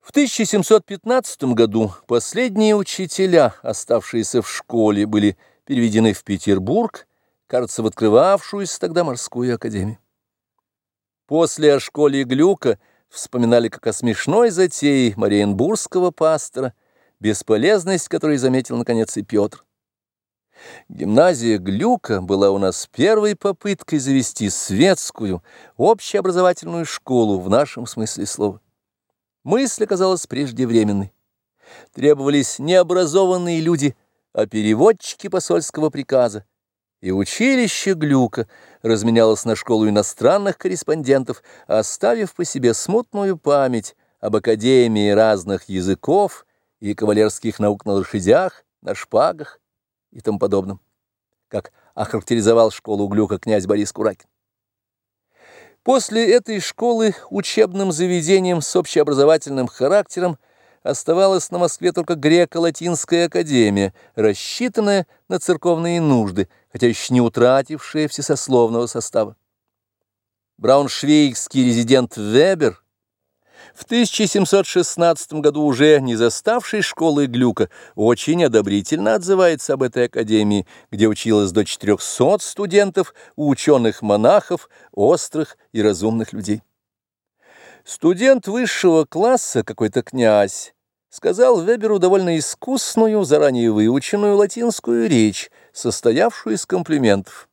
В 1715 году последние учителя, оставшиеся в школе, были переведены в Петербург, кажется, в открывавшуюся тогда морскую академию. После о школе Глюка вспоминали как о смешной затее мариенбургского пастора, бесполезность которой заметил, наконец, и Петр. Гимназия Глюка была у нас первой попыткой завести светскую, общеобразовательную школу в нашем смысле слова. Мысль оказалась преждевременной. Требовались не образованные люди, а переводчики посольского приказа. И училище Глюка разменялось на школу иностранных корреспондентов, оставив по себе смутную память об академии разных языков и кавалерских наук на лошадях, на шпагах и тому подобном, как охарактеризовал школу Глюка князь Борис Куракин. После этой школы учебным заведением с общеобразовательным характером оставалась на Москве только греко-латинская академия, рассчитанная на церковные нужды, хотя еще не утратившая всесословного состава. Брауншвейгский резидент Вебер в 1716 году уже не заставший школы Глюка очень одобрительно отзывается об этой академии, где училось до 400 студентов, ученых-монахов, острых и разумных людей. Студент высшего класса, какой-то князь, сказал Веберу довольно искусную, заранее выученную латинскую речь, состоявшую из комплиментов.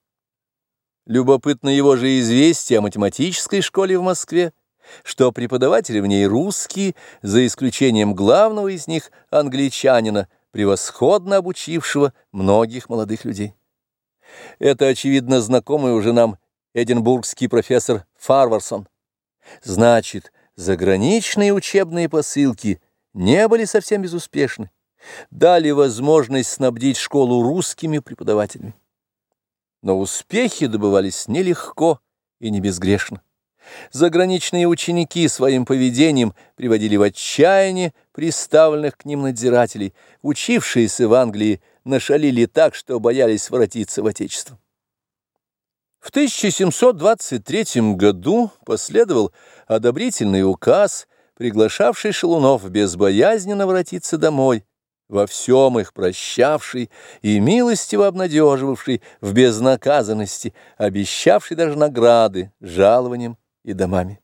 Любопытно его же известие о математической школе в Москве, что преподаватели в ней русские, за исключением главного из них, англичанина, превосходно обучившего многих молодых людей. Это, очевидно, знакомый уже нам эдинбургский профессор Фарварсон. Значит, заграничные учебные посылки не были совсем безуспешны, дали возможность снабдить школу русскими преподавателями. Но успехи добывались нелегко и не безгрешно. Заграничные ученики своим поведением приводили в отчаяние приставленных к ним надзирателей, учившиеся в Англии нашалили так, что боялись воротиться в Отечество. В 1723 году последовал одобрительный указ, приглашавший шалунов безбоязненно воротиться домой, во всем их прощавший и милостиво обнадеживавший в безнаказанности, обещавший даже награды жалованием и домами.